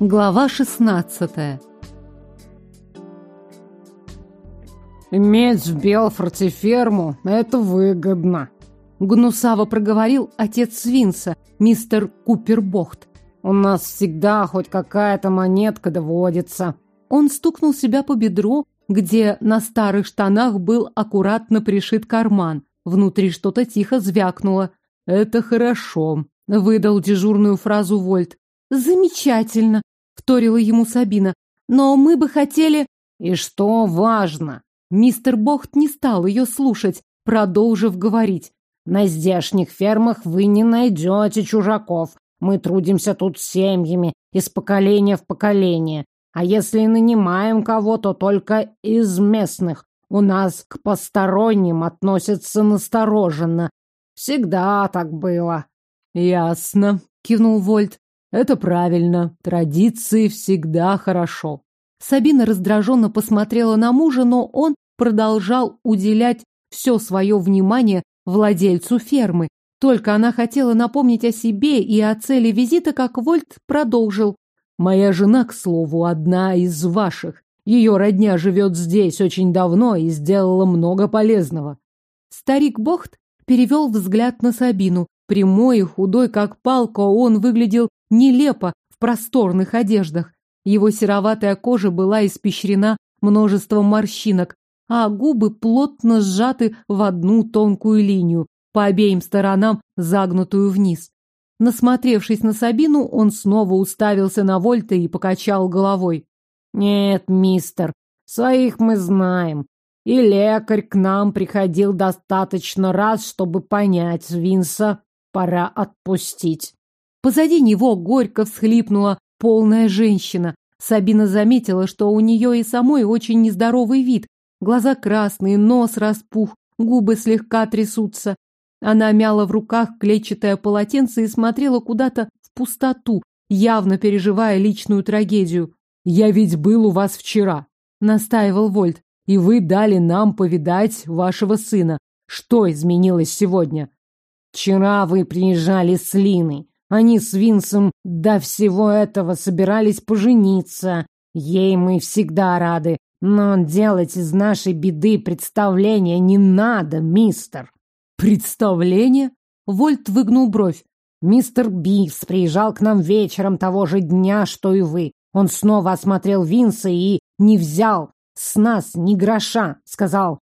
Глава шестнадцатая «Иметь в Белфорте ферму — это выгодно», — гнусаво проговорил отец Свинса, мистер Купербохт. «У нас всегда хоть какая-то монетка доводится». Он стукнул себя по бедру, где на старых штанах был аккуратно пришит карман. Внутри что-то тихо звякнуло. «Это хорошо», — выдал дежурную фразу Вольт. «Замечательно», — вторила ему Сабина. «Но мы бы хотели...» «И что важно?» Мистер Бохт не стал ее слушать, продолжив говорить. «На здешних фермах вы не найдете чужаков. Мы трудимся тут семьями, из поколения в поколение. А если нанимаем кого-то только из местных, у нас к посторонним относятся настороженно. Всегда так было. Ясно, кивнул Вольт. Это правильно. Традиции всегда хорошо. Сабина раздраженно посмотрела на мужа, но он продолжал уделять все свое внимание владельцу фермы. Только она хотела напомнить о себе и о цели визита, как Вольт продолжил. «Моя жена, к слову, одна из ваших. Ее родня живет здесь очень давно и сделала много полезного». Старик Бохт перевел взгляд на Сабину. Прямой и худой, как палка, он выглядел нелепо в просторных одеждах. Его сероватая кожа была испещрена множеством морщинок, а губы плотно сжаты в одну тонкую линию, по обеим сторонам загнутую вниз. Насмотревшись на Сабину, он снова уставился на Вольта и покачал головой. «Нет, мистер, своих мы знаем. И лекарь к нам приходил достаточно раз, чтобы понять, Винса пора отпустить». Позади него горько всхлипнула полная женщина. Сабина заметила, что у нее и самой очень нездоровый вид, Глаза красные, нос распух, губы слегка трясутся. Она мяла в руках клетчатое полотенце и смотрела куда-то в пустоту, явно переживая личную трагедию. «Я ведь был у вас вчера», — настаивал Вольт, «и вы дали нам повидать вашего сына. Что изменилось сегодня?» «Вчера вы приезжали с Линой. Они с Винсом до всего этого собирались пожениться. Ей мы всегда рады. Но делать из нашей беды представление не надо, мистер. Представление? Вольт выгнул бровь. Мистер Бивс приезжал к нам вечером того же дня, что и вы. Он снова осмотрел Винса и не взял с нас ни гроша. Сказал,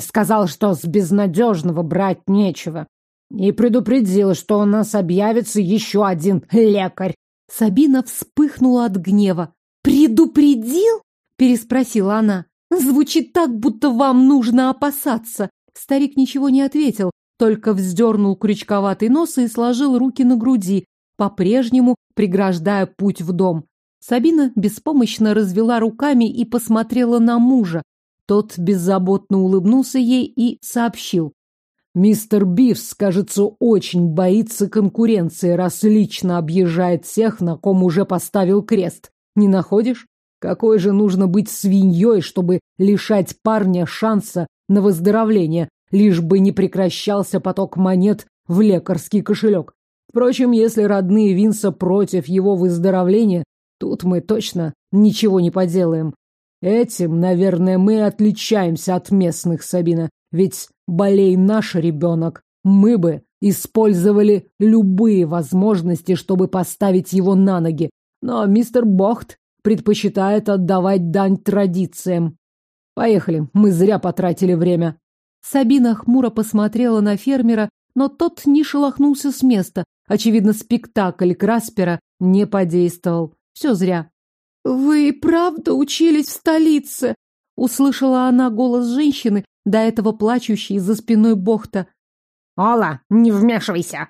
сказал, что с безнадежного брать нечего. И предупредил, что у нас объявится еще один лекарь. Сабина вспыхнула от гнева. «Предупредил?» переспросила она. Звучит так, будто вам нужно опасаться. Старик ничего не ответил, только вздернул крючковатый нос и сложил руки на груди, по-прежнему преграждая путь в дом. Сабина беспомощно развела руками и посмотрела на мужа. Тот беззаботно улыбнулся ей и сообщил. «Мистер Бивс, кажется, очень боится конкуренции, раз лично объезжает всех, на ком уже поставил крест. Не находишь?» Какой же нужно быть свиньей, чтобы лишать парня шанса на выздоровление, лишь бы не прекращался поток монет в лекарский кошелек. Впрочем, если родные Винса против его выздоровления, тут мы точно ничего не поделаем. Этим, наверное, мы отличаемся от местных, Сабина. Ведь болей наш ребенок, мы бы использовали любые возможности, чтобы поставить его на ноги. Но мистер Бохт предпочитает отдавать дань традициям. Поехали, мы зря потратили время. Сабина хмуро посмотрела на фермера, но тот не шелохнулся с места. Очевидно, спектакль Краспера не подействовал. Все зря. «Вы правда учились в столице?» Услышала она голос женщины, до этого плачущей за спиной Бохта. «Ола, не вмешивайся!»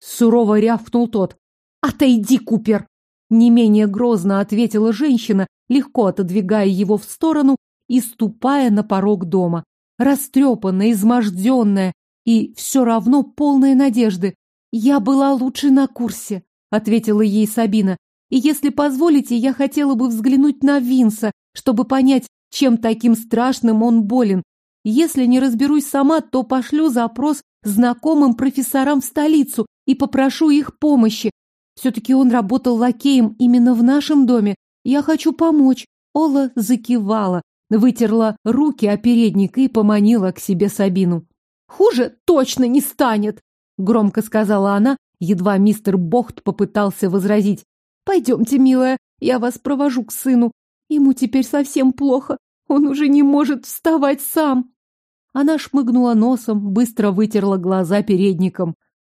Сурово рявкнул тот. «Отойди, Купер!» Не менее грозно ответила женщина, легко отодвигая его в сторону и ступая на порог дома. Растрепанная, изможденная и все равно полная надежды. «Я была лучше на курсе», — ответила ей Сабина. «И если позволите, я хотела бы взглянуть на Винса, чтобы понять, чем таким страшным он болен. Если не разберусь сама, то пошлю запрос знакомым профессорам в столицу и попрошу их помощи. Все-таки он работал лакеем именно в нашем доме. Я хочу помочь. Ола закивала, вытерла руки о передник и поманила к себе Сабину. «Хуже точно не станет!» — громко сказала она, едва мистер Бохт попытался возразить. «Пойдемте, милая, я вас провожу к сыну. Ему теперь совсем плохо. Он уже не может вставать сам». Она шмыгнула носом, быстро вытерла глаза передником.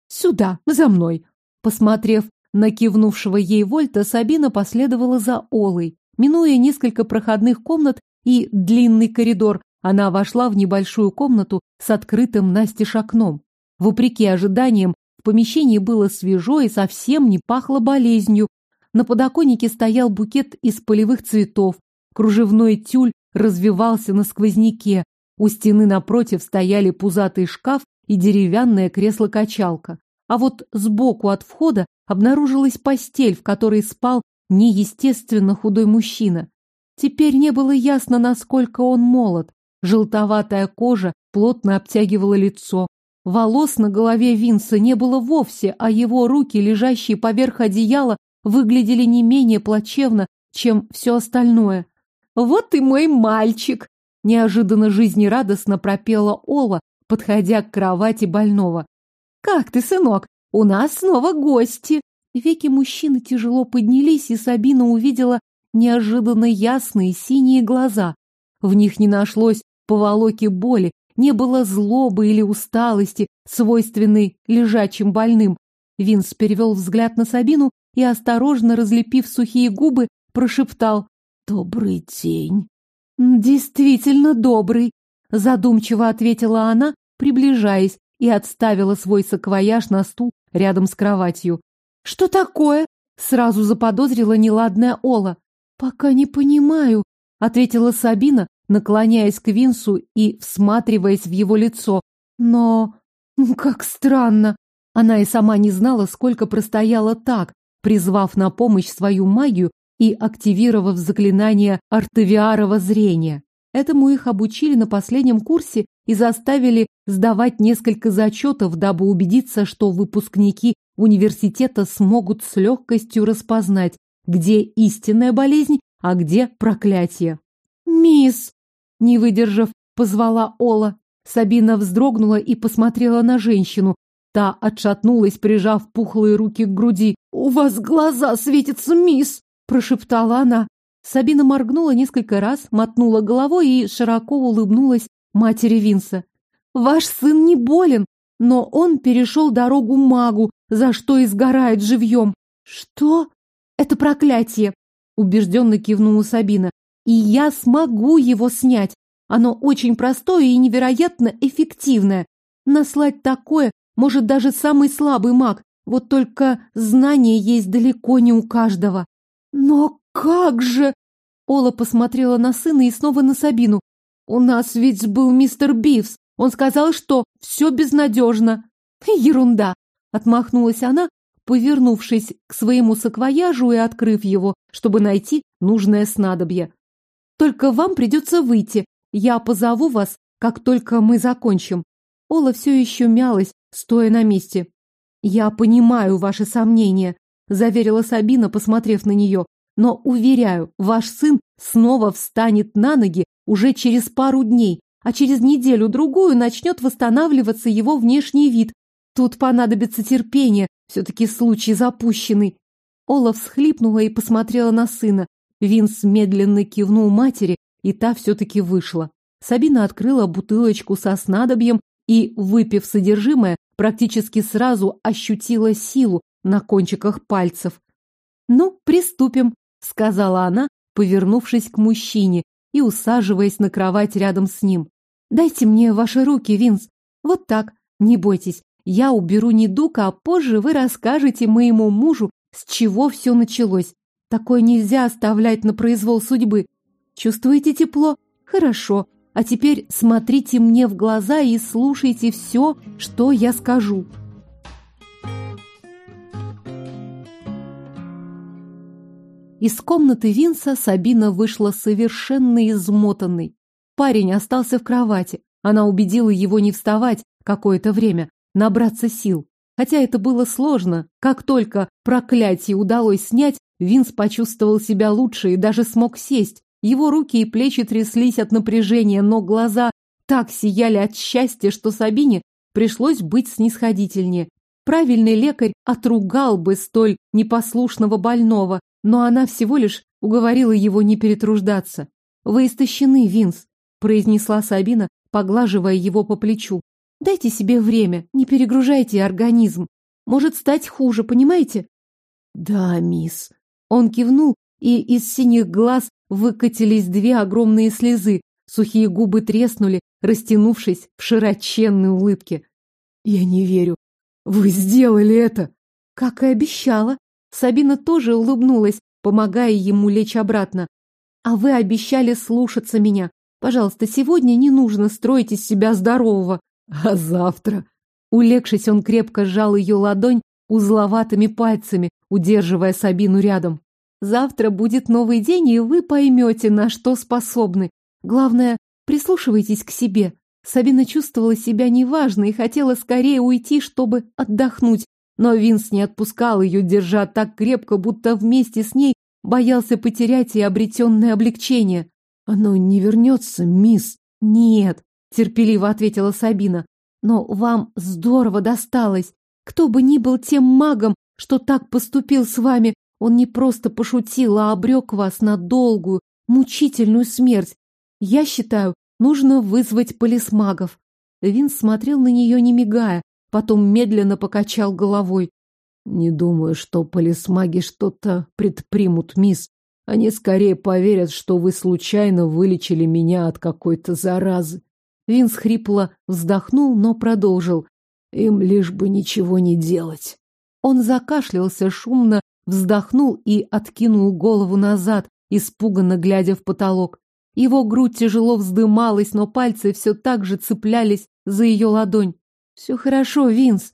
«Сюда, за мной!» Посмотрев на кивнувшего ей Вольта, Сабина последовала за Олой. Минуя несколько проходных комнат и длинный коридор, она вошла в небольшую комнату с открытым настежь окном. Вопреки ожиданиям, в помещении было свежо и совсем не пахло болезнью. На подоконнике стоял букет из полевых цветов. Кружевной тюль развивался на сквозняке. У стены напротив стояли пузатый шкаф и деревянное кресло-качалка. А вот сбоку от входа обнаружилась постель, в которой спал неестественно худой мужчина. Теперь не было ясно, насколько он молод. Желтоватая кожа плотно обтягивала лицо. Волос на голове Винса не было вовсе, а его руки, лежащие поверх одеяла, выглядели не менее плачевно, чем все остальное. «Вот и мой мальчик!» – неожиданно жизнерадостно пропела Ола, подходя к кровати больного. «Как ты, сынок? У нас снова гости!» Веки мужчины тяжело поднялись, и Сабина увидела неожиданно ясные синие глаза. В них не нашлось поволоки боли, не было злобы или усталости, свойственной лежачим больным. Винс перевел взгляд на Сабину и, осторожно разлепив сухие губы, прошептал «Добрый день». «Действительно добрый», — задумчиво ответила она, приближаясь, и отставила свой саквояж на стул рядом с кроватью. «Что такое?» — сразу заподозрила неладная Ола. «Пока не понимаю», — ответила Сабина, наклоняясь к Винсу и всматриваясь в его лицо. «Но... как странно!» Она и сама не знала, сколько простояла так, призвав на помощь свою магию и активировав заклинание артевиарова зрения. Этому их обучили на последнем курсе и заставили сдавать несколько зачетов, дабы убедиться, что выпускники университета смогут с легкостью распознать, где истинная болезнь, а где проклятие. «Мисс!» — не выдержав, позвала Ола. Сабина вздрогнула и посмотрела на женщину. Та отшатнулась, прижав пухлые руки к груди. «У вас глаза светятся, мисс!» — прошептала она. Сабина моргнула несколько раз, мотнула головой и широко улыбнулась матери Винса. «Ваш сын не болен, но он перешел дорогу магу, за что изгорает живьем». «Что?» «Это проклятие!» — убежденно кивнула Сабина. «И я смогу его снять. Оно очень простое и невероятно эффективное. Наслать такое может даже самый слабый маг, вот только знания есть далеко не у каждого». «Но как же...» Ола посмотрела на сына и снова на Сабину. «У нас ведь был мистер Бивс. Он сказал, что все безнадежно». «Ерунда!» — отмахнулась она, повернувшись к своему саквояжу и открыв его, чтобы найти нужное снадобье. «Только вам придется выйти. Я позову вас, как только мы закончим». Ола все еще мялась, стоя на месте. «Я понимаю ваши сомнения», — заверила Сабина, посмотрев на нее. Но, уверяю, ваш сын снова встанет на ноги уже через пару дней, а через неделю-другую начнет восстанавливаться его внешний вид. Тут понадобится терпение, все-таки случай запущенный. Ола всхлипнула и посмотрела на сына. Винс медленно кивнул матери, и та все-таки вышла. Сабина открыла бутылочку со снадобьем и, выпив содержимое, практически сразу ощутила силу на кончиках пальцев. «Ну, приступим», — сказала она, повернувшись к мужчине и усаживаясь на кровать рядом с ним. «Дайте мне ваши руки, Винс. Вот так. Не бойтесь, я уберу недуг, а позже вы расскажете моему мужу, с чего все началось. Такое нельзя оставлять на произвол судьбы. Чувствуете тепло? Хорошо. А теперь смотрите мне в глаза и слушайте все, что я скажу». Из комнаты Винса Сабина вышла совершенно измотанной. Парень остался в кровати. Она убедила его не вставать какое-то время, набраться сил. Хотя это было сложно. Как только проклятие удалось снять, Винс почувствовал себя лучше и даже смог сесть. Его руки и плечи тряслись от напряжения, но глаза так сияли от счастья, что Сабине пришлось быть снисходительнее. Правильный лекарь отругал бы столь непослушного больного, но она всего лишь уговорила его не перетруждаться. «Вы истощены, Винс», — произнесла Сабина, поглаживая его по плечу. «Дайте себе время, не перегружайте организм. Может стать хуже, понимаете?» «Да, мисс». Он кивнул, и из синих глаз выкатились две огромные слезы, сухие губы треснули, растянувшись в широченной улыбке. «Я не верю. Вы сделали это!» Как и обещала. Сабина тоже улыбнулась, помогая ему лечь обратно. «А вы обещали слушаться меня. Пожалуйста, сегодня не нужно строить из себя здорового. А завтра?» Улегшись, он крепко сжал ее ладонь узловатыми пальцами, удерживая Сабину рядом. «Завтра будет новый день, и вы поймете, на что способны. Главное, прислушивайтесь к себе». Сабина чувствовала себя неважно и хотела скорее уйти, чтобы отдохнуть, но Винс не отпускал ее, держа так крепко, будто вместе с ней боялся потерять и обретенное облегчение. «Оно не вернется, мисс?» «Нет», — терпеливо ответила Сабина. «Но вам здорово досталось. Кто бы ни был тем магом, что так поступил с вами, он не просто пошутил, а обрек вас на долгую, мучительную смерть. Я считаю, нужно вызвать полисмагов». Винс смотрел на нее, не мигая, потом медленно покачал головой. Не думаю, что полисмаги что-то предпримут, мисс. Они скорее поверят, что вы случайно вылечили меня от какой-то заразы. Винс хрипло вздохнул, но продолжил. Им лишь бы ничего не делать. Он закашлялся шумно, вздохнул и откинул голову назад, испуганно глядя в потолок. Его грудь тяжело вздымалась, но пальцы все так же цеплялись за ее ладонь. «Все хорошо, Винс».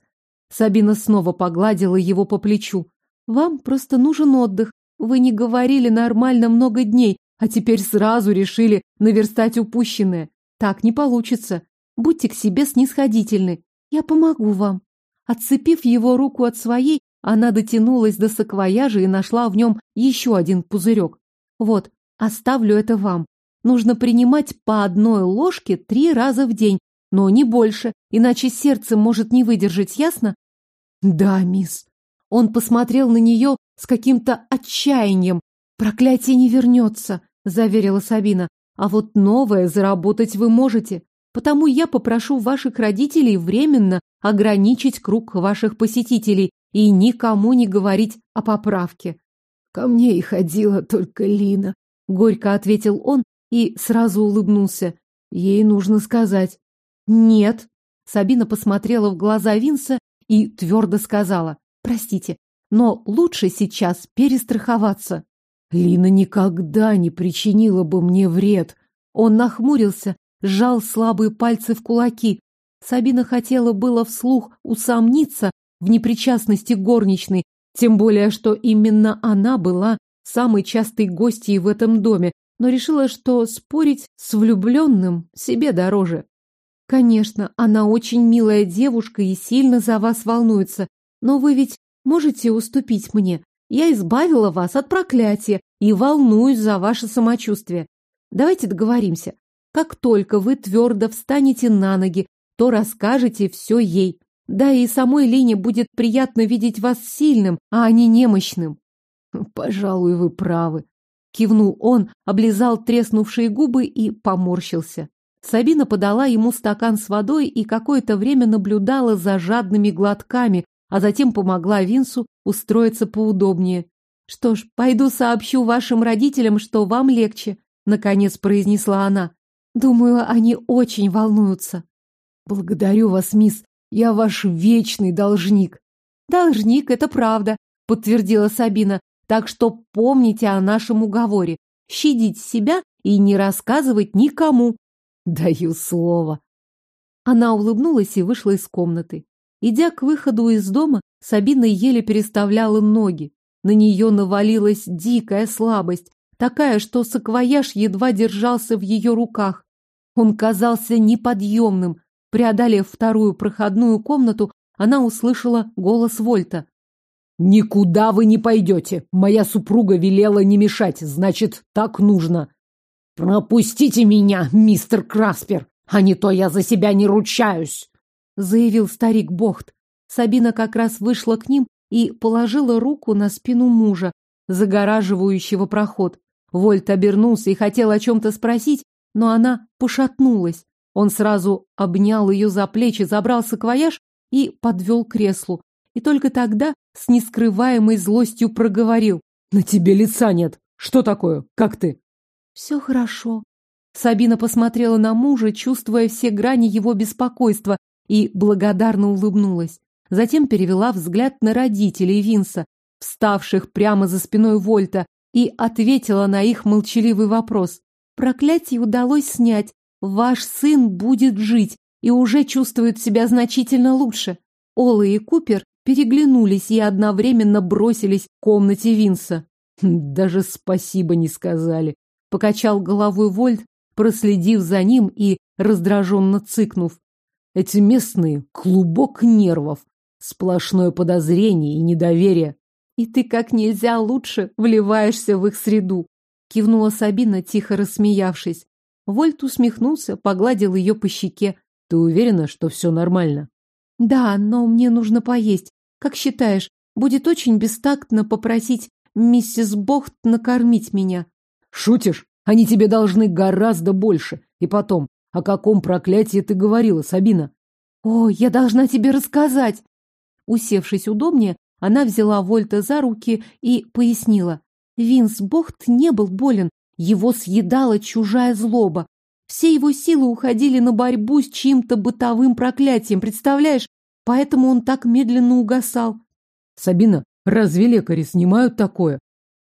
Сабина снова погладила его по плечу. «Вам просто нужен отдых. Вы не говорили нормально много дней, а теперь сразу решили наверстать упущенное. Так не получится. Будьте к себе снисходительны. Я помогу вам». Отцепив его руку от своей, она дотянулась до саквояжа и нашла в нем еще один пузырек. «Вот, оставлю это вам. Нужно принимать по одной ложке три раза в день, но не больше, иначе сердце может не выдержать, ясно? Да, мисс. Он посмотрел на нее с каким-то отчаянием. Проклятие не вернется, заверила Сабина. А вот новое заработать вы можете. Потому я попрошу ваших родителей временно ограничить круг ваших посетителей и никому не говорить о поправке. Ко мне и ходила только Лина, горько ответил он и сразу улыбнулся. Ей нужно сказать. «Нет». Сабина посмотрела в глаза Винса и твердо сказала. «Простите, но лучше сейчас перестраховаться». «Лина никогда не причинила бы мне вред». Он нахмурился, сжал слабые пальцы в кулаки. Сабина хотела было вслух усомниться в непричастности горничной, тем более, что именно она была самой частой гостьей в этом доме, но решила, что спорить с влюбленным себе дороже. Конечно, она очень милая девушка и сильно за вас волнуется, но вы ведь можете уступить мне. Я избавила вас от проклятия и волнуюсь за ваше самочувствие. Давайте договоримся. Как только вы твердо встанете на ноги, то расскажете все ей. Да и самой Лене будет приятно видеть вас сильным, а не немощным. Пожалуй, вы правы. Кивнул он, облизал треснувшие губы и поморщился. Сабина подала ему стакан с водой и какое-то время наблюдала за жадными глотками, а затем помогла Винсу устроиться поудобнее. «Что ж, пойду сообщу вашим родителям, что вам легче», — наконец произнесла она. «Думаю, они очень волнуются». «Благодарю вас, мисс. Я ваш вечный должник». «Должник, это правда», — подтвердила Сабина. «Так что помните о нашем уговоре. Щадить себя и не рассказывать никому, Даю слово. Она улыбнулась и вышла из комнаты. Идя к выходу из дома, Сабина еле переставляла ноги. На нее навалилась дикая слабость, такая, что саквояж едва держался в ее руках. Он казался неподъемным. Преодолев вторую проходную комнату, она услышала голос Вольта. Никуда вы не пойдете. Моя супруга велела не мешать, значит, так нужно. Пропустите меня, мистер Краспер, а не то я за себя не ручаюсь, заявил старик Бохт. Сабина как раз вышла к ним и положила руку на спину мужа, загораживающего проход. Вольт обернулся и хотел о чем-то спросить, но она пошатнулась. Он сразу обнял ее за плечи, забрал саквояж и подвел к креслу. И только тогда с нескрываемой злостью проговорил. «На тебе лица нет. Что такое? Как ты?» «Все хорошо». Сабина посмотрела на мужа, чувствуя все грани его беспокойства, и благодарно улыбнулась. Затем перевела взгляд на родителей Винса, вставших прямо за спиной Вольта, и ответила на их молчаливый вопрос. «Проклятие удалось снять. Ваш сын будет жить и уже чувствует себя значительно лучше». Ола и Купер переглянулись и одновременно бросились в комнате Винса. «Даже спасибо не сказали», — покачал головой Вольт, проследив за ним и раздраженно цыкнув. «Эти местные — клубок нервов, сплошное подозрение и недоверие. И ты как нельзя лучше вливаешься в их среду», — кивнула Сабина, тихо рассмеявшись. Вольт усмехнулся, погладил ее по щеке. «Ты уверена, что все нормально?» «Да, но мне нужно поесть. Как считаешь, будет очень бестактно попросить миссис Бохт накормить меня?» «Шутишь? Они тебе должны гораздо больше. И потом, о каком проклятии ты говорила, Сабина?» «О, я должна тебе рассказать!» Усевшись удобнее, она взяла Вольта за руки и пояснила. Винс Бохт не был болен, его съедала чужая злоба. Все его силы уходили на борьбу с чьим-то бытовым проклятием, представляешь? Поэтому он так медленно угасал. Сабина, разве лекари снимают такое?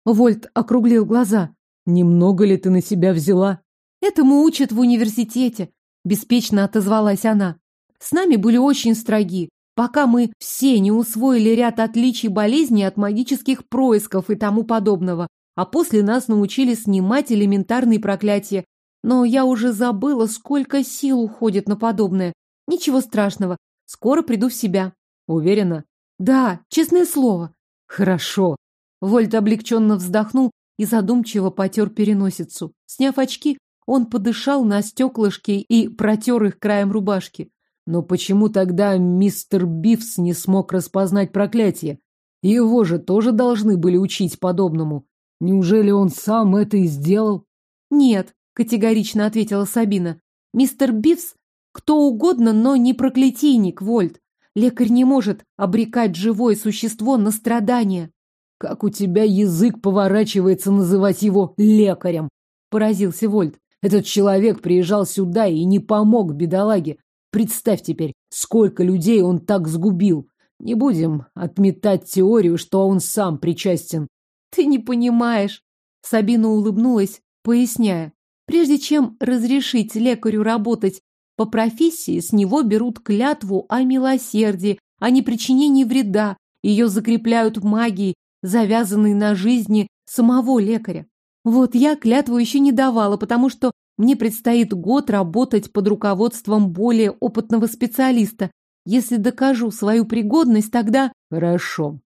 Вольт округлил глаза. Немного ли ты на себя взяла? Этому учат в университете, беспечно отозвалась она. С нами были очень строги, пока мы все не усвоили ряд отличий болезни от магических происков и тому подобного а после нас научили снимать элементарные проклятия. Но я уже забыла, сколько сил уходит на подобное. Ничего страшного, скоро приду в себя. Уверена? Да, честное слово. Хорошо. Вольт облегченно вздохнул и задумчиво потер переносицу. Сняв очки, он подышал на стеклышки и протер их краем рубашки. Но почему тогда мистер Бифс не смог распознать проклятие? Его же тоже должны были учить подобному. Неужели он сам это и сделал? Нет, категорично ответила Сабина. Мистер Бивс кто угодно, но не проклятийник, Вольт. Лекарь не может обрекать живое существо на страдания. Как у тебя язык поворачивается называть его лекарем? Поразился Вольт. Этот человек приезжал сюда и не помог бедолаге. Представь теперь, сколько людей он так сгубил. Не будем отметать теорию, что он сам причастен. Ты не понимаешь. Сабина улыбнулась, поясняя. Прежде чем разрешить лекарю работать по профессии, с него берут клятву о милосердии, о непричинении вреда. Ее закрепляют магией, завязанной на жизни самого лекаря. Вот я клятву еще не давала, потому что мне предстоит год работать под руководством более опытного специалиста. Если докажу свою пригодность, тогда... Хорошо.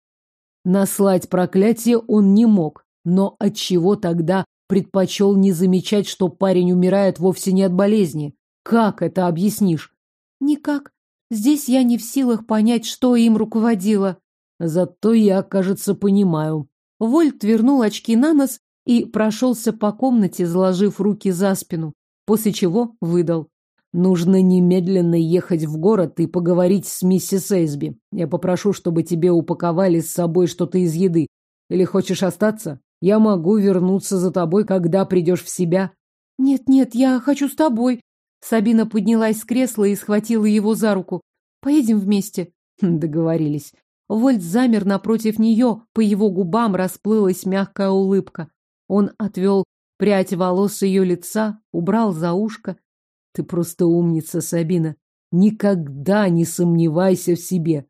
Наслать проклятие он не мог, но отчего тогда предпочел не замечать, что парень умирает вовсе не от болезни? Как это объяснишь? Никак. Здесь я не в силах понять, что им руководило. Зато я, кажется, понимаю. Вольт вернул очки на нос и прошелся по комнате, заложив руки за спину, после чего выдал. Нужно немедленно ехать в город и поговорить с миссис Эйсби. Я попрошу, чтобы тебе упаковали с собой что-то из еды. Или хочешь остаться? Я могу вернуться за тобой, когда придешь в себя. Нет-нет, я хочу с тобой. Сабина поднялась с кресла и схватила его за руку. Поедем вместе. Договорились. Вольт замер напротив нее, по его губам расплылась мягкая улыбка. Он отвел прядь волос ее лица, убрал за ушко ты просто умница, Сабина. Никогда не сомневайся в себе.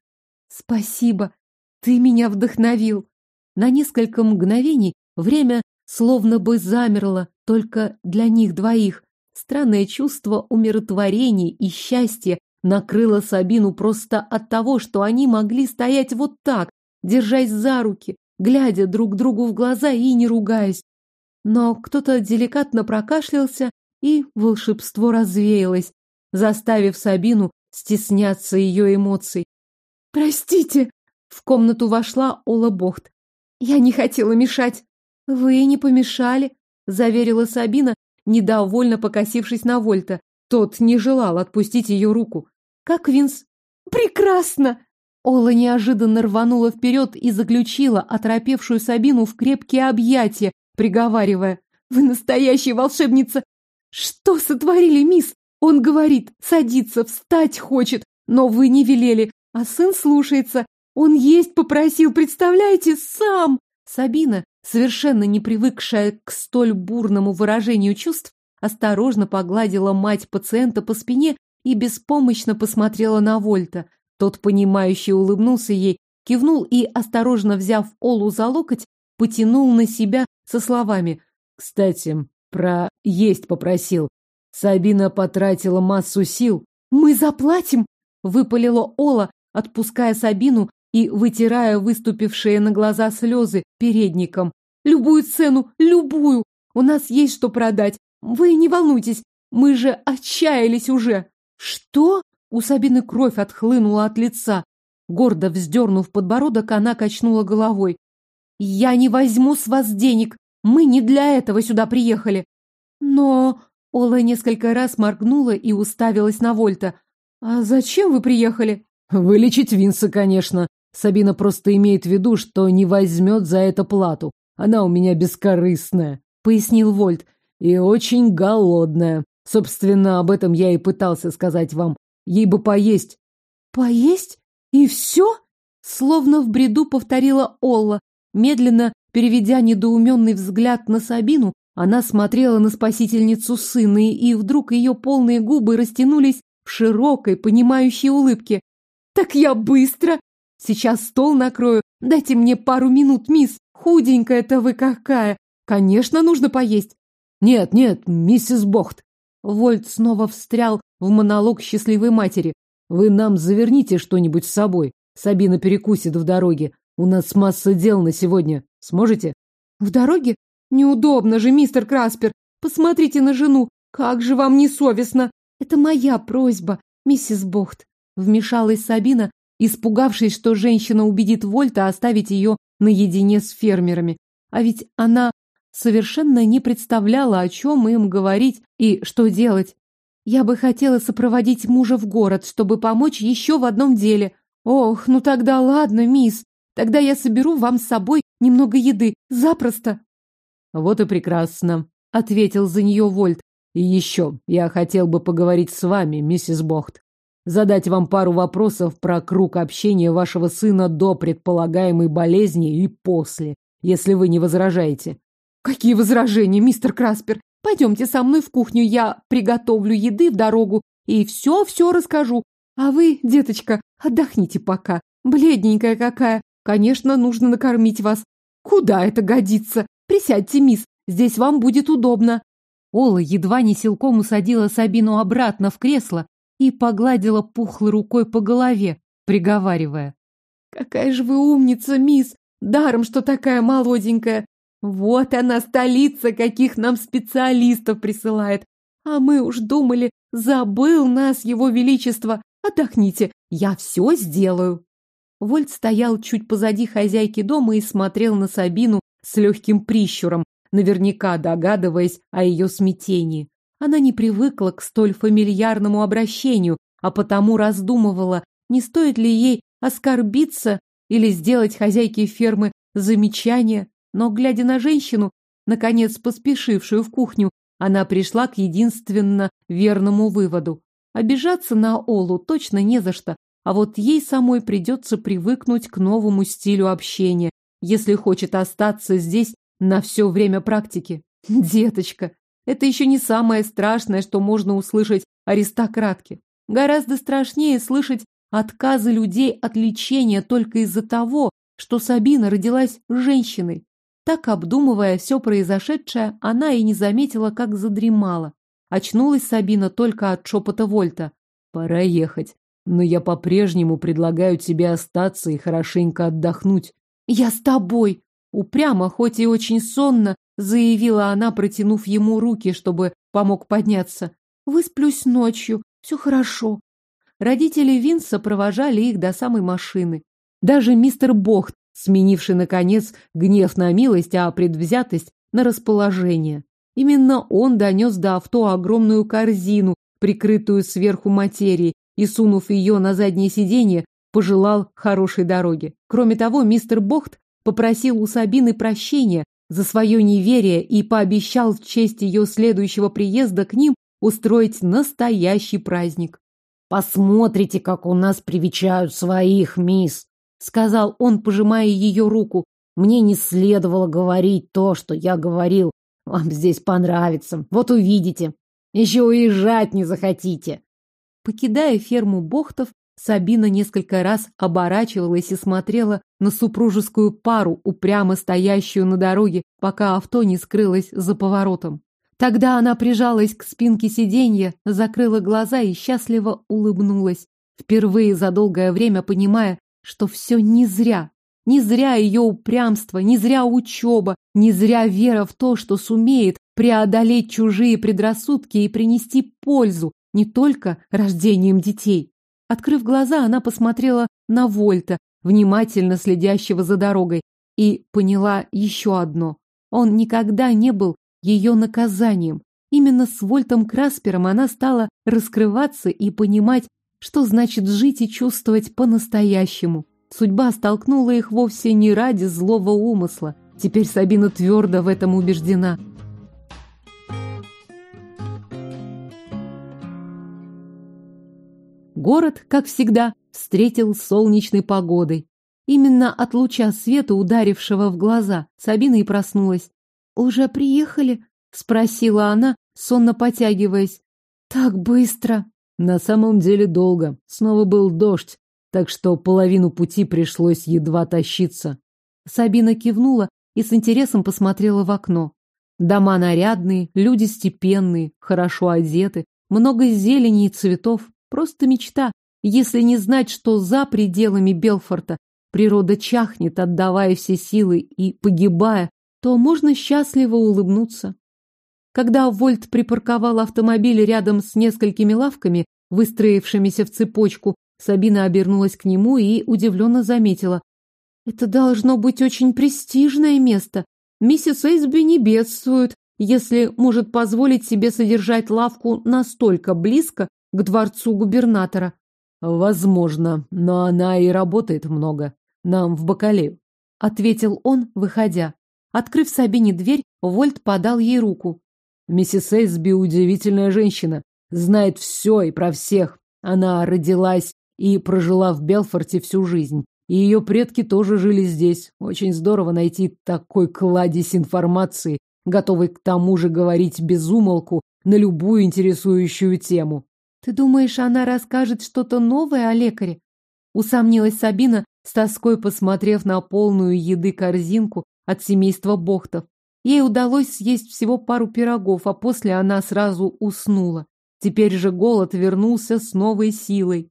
Спасибо. Ты меня вдохновил. На несколько мгновений время словно бы замерло только для них двоих. Странное чувство умиротворения и счастья накрыло Сабину просто от того, что они могли стоять вот так, держась за руки, глядя друг другу в глаза и не ругаясь. Но кто-то деликатно прокашлялся, и волшебство развеялось, заставив Сабину стесняться ее эмоций. «Простите!» — в комнату вошла Ола Бохт. «Я не хотела мешать». «Вы не помешали», — заверила Сабина, недовольно покосившись на Вольта. Тот не желал отпустить ее руку. «Как Винс?» «Прекрасно!» Ола неожиданно рванула вперед и заключила оторопевшую Сабину в крепкие объятия, приговаривая. «Вы настоящая волшебница! Что сотворили, мисс? Он говорит, садится, встать хочет, но вы не велели, а сын слушается. Он есть попросил, представляете, сам!» Сабина, совершенно не привыкшая к столь бурному выражению чувств, осторожно погладила мать пациента по спине и беспомощно посмотрела на Вольта. Тот, понимающий, улыбнулся ей, кивнул и, осторожно взяв Олу за локоть, потянул на себя со словами «Кстати, про есть попросил. Сабина потратила массу сил. «Мы заплатим!» — выпалила Ола, отпуская Сабину и вытирая выступившие на глаза слезы передником. «Любую цену, любую! У нас есть что продать. Вы не волнуйтесь, мы же отчаялись уже!» «Что?» — у Сабины кровь отхлынула от лица. Гордо вздернув подбородок, она качнула головой. «Я не возьму с вас денег. Мы не для этого сюда приехали». «Но...» — Ола несколько раз моргнула и уставилась на Вольта. «А зачем вы приехали?» «Вылечить Винса, конечно. Сабина просто имеет в виду, что не возьмет за это плату. Она у меня бескорыстная», — пояснил Вольт. «И очень голодная. Собственно, об этом я и пытался сказать вам. Ей бы поесть». «Поесть? И все?» Словно в бреду повторила Олла. Медленно, переведя недоуменный взгляд на Сабину, она смотрела на спасительницу сына, и вдруг ее полные губы растянулись в широкой, понимающей улыбке. «Так я быстро! Сейчас стол накрою. Дайте мне пару минут, мисс. Худенькая-то вы какая! Конечно, нужно поесть!» «Нет, нет, миссис Бохт!» Вольт снова встрял в монолог счастливой матери. «Вы нам заверните что-нибудь с собой. Сабина перекусит в дороге. У нас масса дел на сегодня. Сможете?» «В дороге? Неудобно же, мистер Краспер. Посмотрите на жену. Как же вам не совестно? Это моя просьба, миссис Бохт. Вмешалась Сабина, испугавшись, что женщина убедит Вольта оставить ее наедине с фермерами. А ведь она совершенно не представляла, о чем им говорить и что делать. Я бы хотела сопроводить мужа в город, чтобы помочь еще в одном деле. Ох, ну тогда ладно, мисс. Тогда я соберу вам с собой немного еды. Запросто. Вот и прекрасно, ответил за нее Вольт. И еще, я хотел бы поговорить с вами, миссис Бохт задать вам пару вопросов про круг общения вашего сына до предполагаемой болезни и после, если вы не возражаете. Какие возражения, мистер Краспер? Пойдемте со мной в кухню, я приготовлю еды в дорогу и все-все расскажу. А вы, деточка, отдохните пока. Бледненькая какая. Конечно, нужно накормить вас. Куда это годится? Присядьте, мисс, здесь вам будет удобно. Ола едва не силком усадила Сабину обратно в кресло, и погладила пухлой рукой по голове, приговаривая. «Какая же вы умница, мисс! Даром, что такая молоденькая! Вот она, столица, каких нам специалистов присылает! А мы уж думали, забыл нас его величество! Отдохните, я все сделаю!» Вольт стоял чуть позади хозяйки дома и смотрел на Сабину с легким прищуром, наверняка догадываясь о ее смятении. Она не привыкла к столь фамильярному обращению, а потому раздумывала, не стоит ли ей оскорбиться или сделать хозяйке фермы замечание. Но, глядя на женщину, наконец поспешившую в кухню, она пришла к единственно верному выводу. Обижаться на Олу точно не за что, а вот ей самой придется привыкнуть к новому стилю общения, если хочет остаться здесь на все время практики. Деточка, это еще не самое страшное, что можно услышать аристократке. Гораздо страшнее слышать отказы людей от лечения только из-за того, что Сабина родилась женщиной. Так, обдумывая все произошедшее, она и не заметила, как задремала. Очнулась Сабина только от шепота Вольта. «Пора ехать. но я по-прежнему предлагаю тебе остаться и хорошенько отдохнуть. Я с тобой. Упрямо, хоть и очень сонно, заявила она, протянув ему руки, чтобы помог подняться. Высплюсь ночью, все хорошо. Родители Винса провожали их до самой машины. Даже мистер Бохт, сменивший, наконец, гнев на милость, а предвзятость на расположение. Именно он донес до авто огромную корзину, прикрытую сверху материей, и, сунув ее на заднее сиденье, пожелал хорошей дороги. Кроме того, мистер Бохт попросил у Сабины прощения за свое неверие и пообещал в честь ее следующего приезда к ним устроить настоящий праздник. «Посмотрите, как у нас привечают своих, мисс», — сказал он, пожимая ее руку. «Мне не следовало говорить то, что я говорил. Вам здесь понравится. Вот увидите. Еще уезжать не захотите». Покидая ферму Бохтов, Сабина несколько раз оборачивалась и смотрела на супружескую пару, упрямо стоящую на дороге, пока авто не скрылось за поворотом. Тогда она прижалась к спинке сиденья, закрыла глаза и счастливо улыбнулась, впервые за долгое время понимая, что все не зря. Не зря ее упрямство, не зря учеба, не зря вера в то, что сумеет преодолеть чужие предрассудки и принести пользу не только рождением детей. Открыв глаза, она посмотрела на Вольта, внимательно следящего за дорогой, и поняла еще одно. Он никогда не был ее наказанием. Именно с Вольтом Краспером она стала раскрываться и понимать, что значит жить и чувствовать по-настоящему. Судьба столкнула их вовсе не ради злого умысла. Теперь Сабина твердо в этом убеждена. Город, как всегда, встретил солнечной погодой. Именно от луча света, ударившего в глаза, Сабина и проснулась. «Уже приехали?» — спросила она, сонно потягиваясь. «Так быстро!» На самом деле долго. Снова был дождь, так что половину пути пришлось едва тащиться. Сабина кивнула и с интересом посмотрела в окно. Дома нарядные, люди степенные, хорошо одеты, много зелени и цветов. Просто мечта, если не знать, что за пределами Белфорта природа чахнет, отдавая все силы и погибая, то можно счастливо улыбнуться. Когда Вольт припарковал автомобиль рядом с несколькими лавками, выстроившимися в цепочку, Сабина обернулась к нему и удивленно заметила. «Это должно быть очень престижное место. Миссис Эйсби не бедствует, если может позволить себе содержать лавку настолько близко к дворцу губернатора. Возможно, но она и работает много. Нам в Бакалею. Ответил он, выходя. Открыв Сабине дверь, Вольт подал ей руку. Миссис Эйсби удивительная женщина. Знает все и про всех. Она родилась и прожила в Белфорте всю жизнь. И ее предки тоже жили здесь. Очень здорово найти такой кладезь информации, готовый к тому же говорить без умолку на любую интересующую тему. «Ты думаешь, она расскажет что-то новое о лекаре?» Усомнилась Сабина, с тоской посмотрев на полную еды корзинку от семейства Бохтов. Ей удалось съесть всего пару пирогов, а после она сразу уснула. Теперь же голод вернулся с новой силой.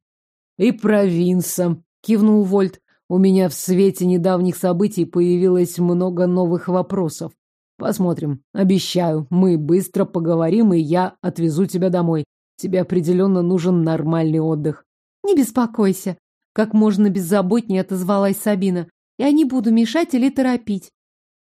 «И провинса», — кивнул Вольт. «У меня в свете недавних событий появилось много новых вопросов. Посмотрим. Обещаю, мы быстро поговорим, и я отвезу тебя домой. Тебе определенно нужен нормальный отдых. Не беспокойся, как можно беззаботнее отозвалась Сабина. Я не буду мешать или торопить.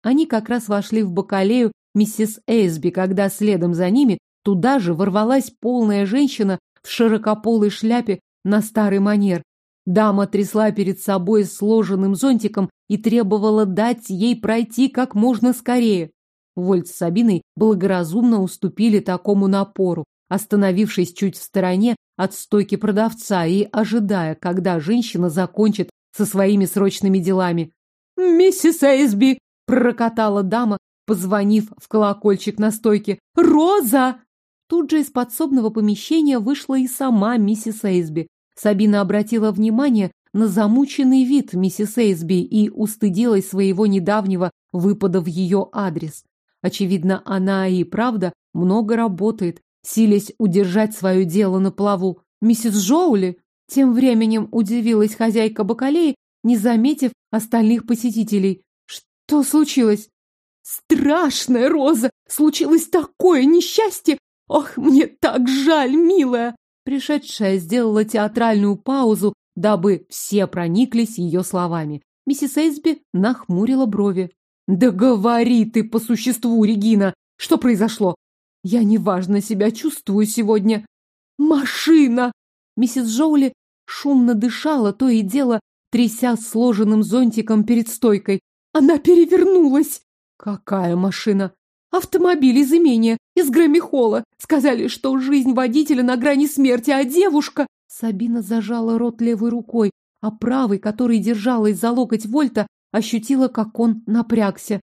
Они как раз вошли в бакалею миссис Эйсби, когда следом за ними туда же ворвалась полная женщина в широкополой шляпе на старый манер. Дама трясла перед собой сложенным зонтиком и требовала дать ей пройти как можно скорее. Вольт с Сабиной благоразумно уступили такому напору остановившись чуть в стороне от стойки продавца и ожидая, когда женщина закончит со своими срочными делами. «Миссис Эйсби!» — прокатала дама, позвонив в колокольчик на стойке. «Роза!» Тут же из подсобного помещения вышла и сама миссис Эйсби. Сабина обратила внимание на замученный вид миссис Эйсби и устыдилась своего недавнего выпада в ее адрес. Очевидно, она и правда много работает, силясь удержать свое дело на плаву. «Миссис Жоули?» Тем временем удивилась хозяйка бакалеи, не заметив остальных посетителей. Что случилось? Страшная Роза! Случилось такое несчастье! Ох, мне так жаль, милая! Пришедшая сделала театральную паузу, дабы все прониклись ее словами. Миссис Эйсби нахмурила брови. «Да говори ты по существу, Регина! Что произошло? Я неважно себя чувствую сегодня. Машина!» Миссис Жоули шумно дышала, то и дело, тряся сложенным зонтиком перед стойкой. Она перевернулась. Какая машина? Автомобиль из имения, из Громихола. Сказали, что жизнь водителя на грани смерти, а девушка... Сабина зажала рот левой рукой, а правой, которой держалась за локоть Вольта, ощутила, как он напрягся.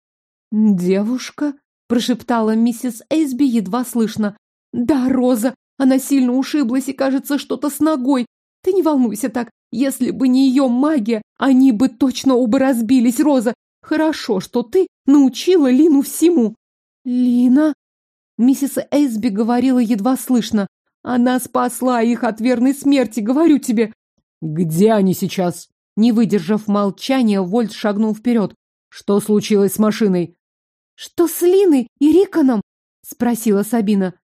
«Девушка?» – прошептала миссис Эйсби едва слышно. «Да, Роза, она сильно ушиблась и, кажется, что-то с ногой. Ты не волнуйся так. Если бы не ее магия, они бы точно оба разбились, Роза. Хорошо, что ты научила Лину всему. Лина? Миссис Эйсби говорила едва слышно. Она спасла их от верной смерти, говорю тебе. Где они сейчас? Не выдержав молчания, Вольт шагнул вперед. Что случилось с машиной? Что с Линой и Риконом? Спросила Сабина.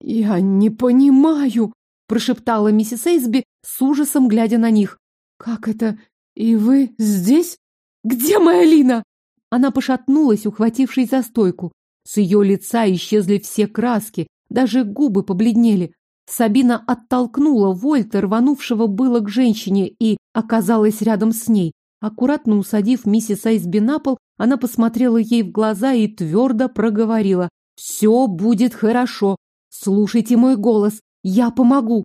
Я не понимаю, прошептала миссис Эйсби с ужасом, глядя на них. Как это? И вы здесь? Где моя Лина? Она пошатнулась, ухватившись за стойку. С ее лица исчезли все краски, даже губы побледнели. Сабина оттолкнула Вольта, рванувшего было к женщине, и оказалась рядом с ней. Аккуратно усадив миссис Айсби на пол, она посмотрела ей в глаза и твердо проговорила. «Все будет хорошо. Слушайте мой голос. Я помогу».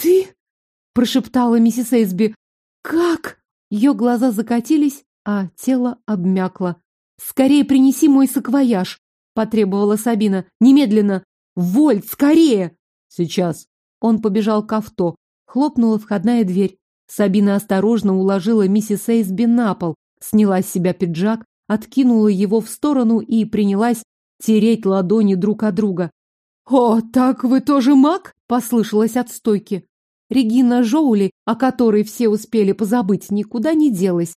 «Ты?» – прошептала миссис Эйсби. «Как?» Ее глаза закатились, а тело обмякло. «Скорее принеси мой саквояж», – потребовала Сабина. «Немедленно! Вольт, скорее!» Сейчас. Он побежал к авто. Хлопнула входная дверь. Сабина осторожно уложила миссис Эйсби на пол, сняла с себя пиджак, откинула его в сторону и принялась тереть ладони друг от друга. «О, так вы тоже маг?» – послышалось от стойки. Регина Жоули, о которой все успели позабыть, никуда не делась.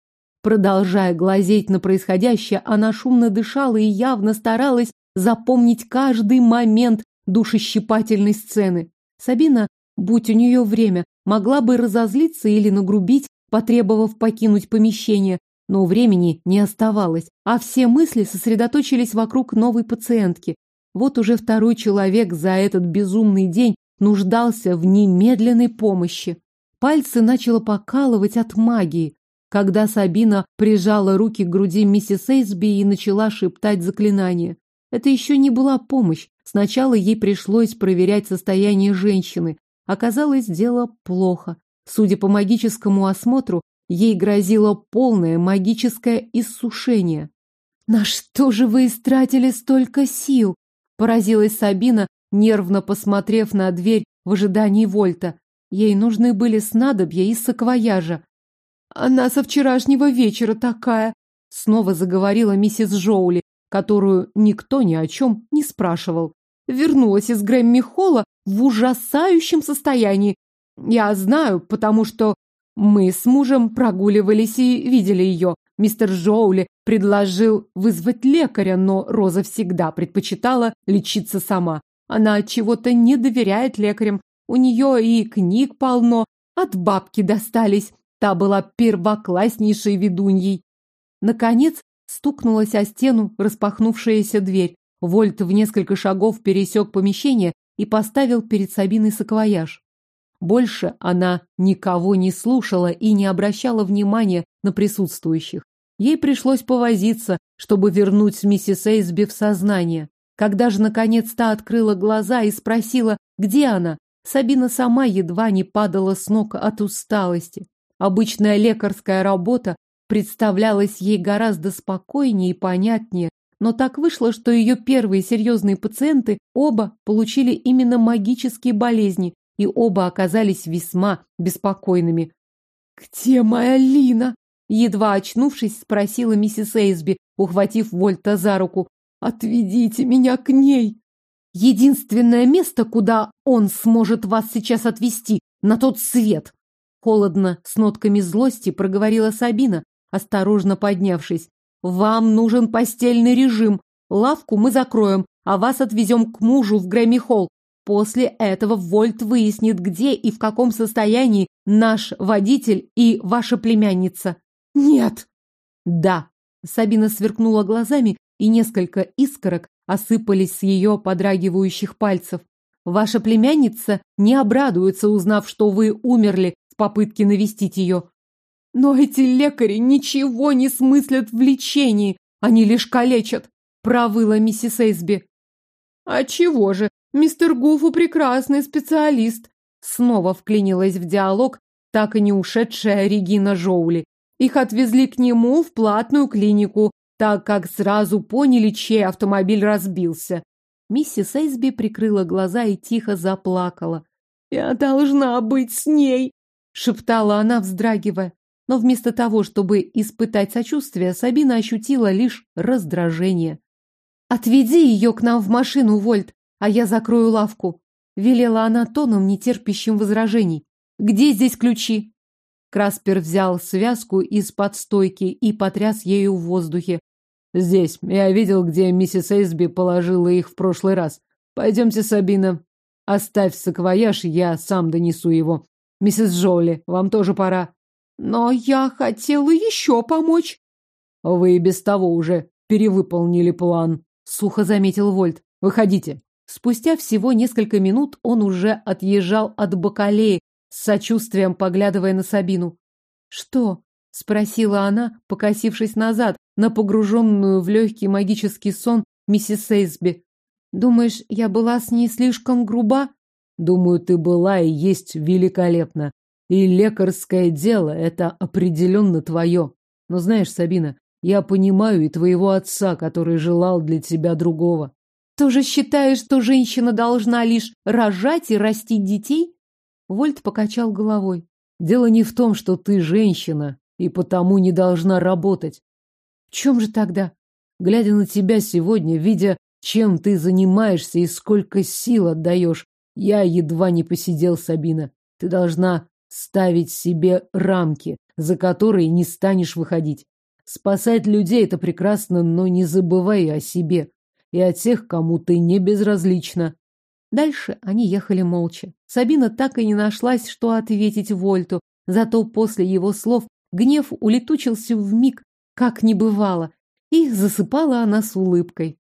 Продолжая глазеть на происходящее, она шумно дышала и явно старалась запомнить каждый момент душещипательной сцены. Сабина, будь у нее время, могла бы разозлиться или нагрубить, потребовав покинуть помещение, но времени не оставалось, а все мысли сосредоточились вокруг новой пациентки. Вот уже второй человек за этот безумный день нуждался в немедленной помощи. Пальцы начало покалывать от магии, когда Сабина прижала руки к груди миссис Эйсби и начала шептать заклинание. Это еще не была помощь, Сначала ей пришлось проверять состояние женщины. Оказалось, дело плохо. Судя по магическому осмотру, ей грозило полное магическое иссушение. «На что же вы истратили столько сил?» – поразилась Сабина, нервно посмотрев на дверь в ожидании Вольта. Ей нужны были снадобья из саквояжа. «Она со вчерашнего вечера такая!» – снова заговорила миссис Жоули, которую никто ни о чем не спрашивал. Вернулась из Грэмми-холла в ужасающем состоянии. Я знаю, потому что мы с мужем прогуливались и видели ее. Мистер Жоули предложил вызвать лекаря, но Роза всегда предпочитала лечиться сама. Она чего-то не доверяет лекарям. У нее и книг полно, от бабки достались. Та была первокласснейшей ведуньей. Наконец, Стукнулась о стену распахнувшаяся дверь. Вольт в несколько шагов пересек помещение и поставил перед Сабиной саквояж. Больше она никого не слушала и не обращала внимания на присутствующих. Ей пришлось повозиться, чтобы вернуть миссис Эйсби в сознание. Когда же наконец то открыла глаза и спросила, где она, Сабина сама едва не падала с ног от усталости. Обычная лекарская работа представлялась ей гораздо спокойнее и понятнее, но так вышло, что ее первые серьезные пациенты оба получили именно магические болезни, и оба оказались весьма беспокойными. «Где моя Лина?» Едва очнувшись, спросила миссис Эйсби, ухватив Вольта за руку. «Отведите меня к ней!» «Единственное место, куда он сможет вас сейчас отвезти, на тот свет!» Холодно, с нотками злости, проговорила Сабина, осторожно поднявшись. Вам нужен постельный режим. Лавку мы закроем, а вас отвезем к мужу в Грэмми-холл. После этого Вольт выяснит, где и в каком состоянии наш водитель и ваша племянница. Нет. Да. Сабина сверкнула глазами, и несколько искорок осыпались с ее подрагивающих пальцев. Ваша племянница не обрадуется, узнав, что вы умерли в попытке навестить ее. Но эти лекари ничего не смыслят в лечении, они лишь калечат, провыла миссис Эйсби. А чего же, мистер Гуфу прекрасный специалист. Снова вклинилась в диалог так и не ушедшая Регина Жоули. Их отвезли к нему в платную клинику, так как сразу поняли, чей автомобиль разбился. Миссис Эйсби прикрыла глаза и тихо заплакала. «Я должна быть с ней!» — шептала она, вздрагивая. Но вместо того, чтобы испытать сочувствие, Сабина ощутила лишь раздражение. «Отведи ее к нам в машину, Вольт, а я закрою лавку», — велела она тоном, нетерпящим возражений. «Где здесь ключи?» Краспер взял связку из-под стойки и потряс ею в воздухе. «Здесь. Я видел, где миссис Эйсби положила их в прошлый раз. Пойдемте, Сабина. Оставь саквояж, я сам донесу его. Миссис Джоли, вам тоже пора». «Но я хотела еще помочь». «Вы и без того уже перевыполнили план», — сухо заметил Вольт. «Выходите». Спустя всего несколько минут он уже отъезжал от Бакалеи, с сочувствием поглядывая на Сабину. «Что?» — спросила она, покосившись назад, на погруженную в легкий магический сон миссис Эйсби. «Думаешь, я была с ней слишком груба?» «Думаю, ты была и есть великолепна. И лекарское дело — это определенно твое. Но знаешь, Сабина, я понимаю и твоего отца, который желал для тебя другого». «Тоже считаешь, что женщина должна лишь рожать и растить детей?» Вольт покачал головой. Дело не в том, что ты женщина и потому не должна работать. В чем же тогда? Глядя на тебя сегодня, видя, чем ты занимаешься и сколько сил отдаешь, я едва не посидел, Сабина. Ты должна ставить себе рамки, за которые не станешь выходить. Спасать людей — это прекрасно, но не забывай о себе и о тех, кому ты не безразлична. Дальше они ехали молча. Сабина так и не нашлась, что ответить Вольту, зато после его слов гнев улетучился в миг, как не бывало, и засыпала она с улыбкой.